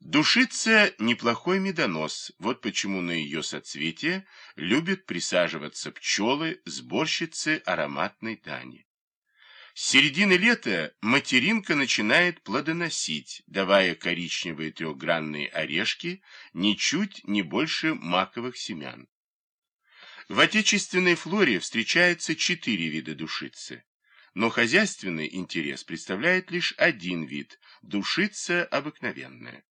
Душица – неплохой медонос, вот почему на ее соцветие любят присаживаться пчелы, сборщицы ароматной дани. С середины лета материнка начинает плодоносить, давая коричневые трехгранные орешки ничуть не больше маковых семян. В отечественной флоре встречается четыре вида душицы, но хозяйственный интерес представляет лишь один вид – душица обыкновенная.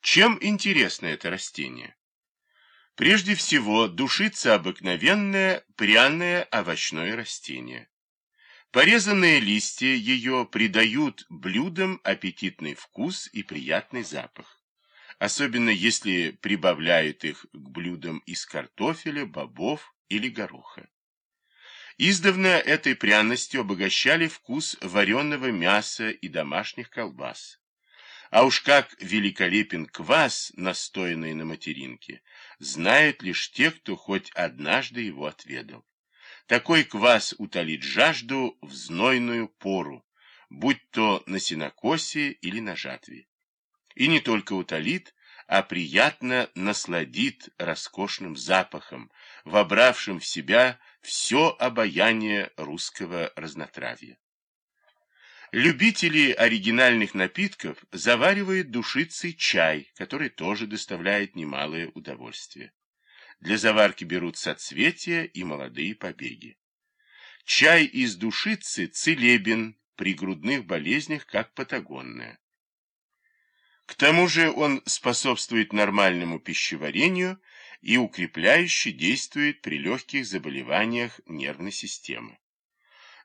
Чем интересно это растение? Прежде всего, душица обыкновенное пряное овощное растение. Порезанные листья ее придают блюдам аппетитный вкус и приятный запах. Особенно если прибавляют их к блюдам из картофеля, бобов или гороха. Издавна этой пряностью обогащали вкус вареного мяса и домашних колбас. А уж как великолепен квас, настоянный на материнке, знают лишь те, кто хоть однажды его отведал. Такой квас утолит жажду в знойную пору, будь то на сенокосе или на жатве. И не только утолит, а приятно насладит роскошным запахом, вобравшим в себя все обаяние русского разнотравья. Любители оригинальных напитков заваривают душицей чай, который тоже доставляет немалое удовольствие. Для заварки берут соцветия и молодые побеги. Чай из душицы целебен при грудных болезнях, как патагонная. К тому же он способствует нормальному пищеварению и укрепляюще действует при легких заболеваниях нервной системы.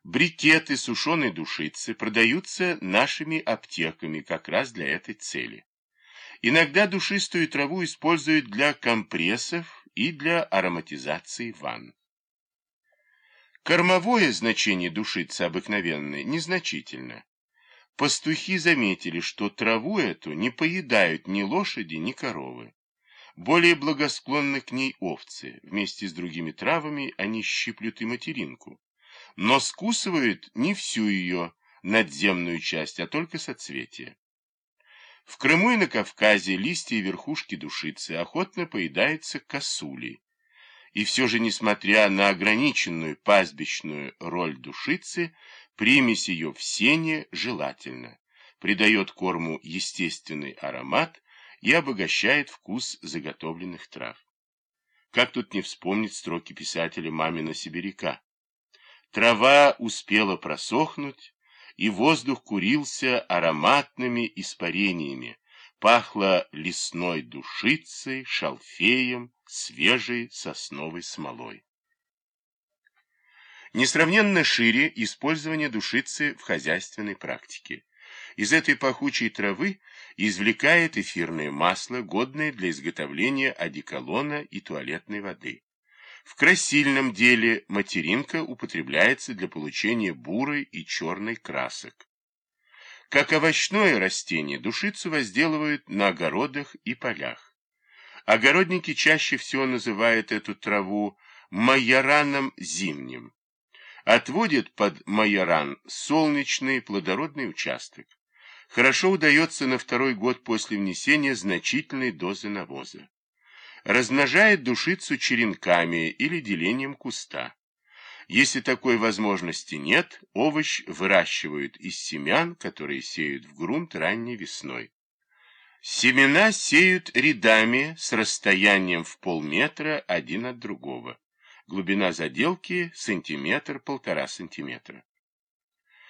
Брикеты сушеной душицы продаются нашими аптеками как раз для этой цели. Иногда душистую траву используют для компрессов и для ароматизации ванн. Кормовое значение душицы обыкновенной незначительно. Пастухи заметили, что траву эту не поедают ни лошади, ни коровы. Более благосклонны к ней овцы. Вместе с другими травами они щиплют и материнку но скусывают не всю ее надземную часть, а только соцветия. В Крыму и на Кавказе листья и верхушки душицы охотно поедаются косули. И все же, несмотря на ограниченную пастбищную роль душицы, примесь ее в сене желательно, придает корму естественный аромат и обогащает вкус заготовленных трав. Как тут не вспомнить строки писателя Мамина Сибиряка? Трава успела просохнуть, и воздух курился ароматными испарениями, пахло лесной душицей, шалфеем, свежей сосновой смолой. Несравненно шире использование душицы в хозяйственной практике. Из этой пахучей травы извлекает эфирное масло, годное для изготовления одеколона и туалетной воды. В красильном деле материнка употребляется для получения бурой и черной красок. Как овощное растение душицу возделывают на огородах и полях. Огородники чаще всего называют эту траву майораном зимним. Отводят под майоран солнечный плодородный участок. Хорошо удается на второй год после внесения значительной дозы навоза размножает душицу черенками или делением куста. Если такой возможности нет, овощ выращивают из семян, которые сеют в грунт ранней весной. Семена сеют рядами с расстоянием в полметра один от другого. Глубина заделки сантиметр-полтора сантиметра.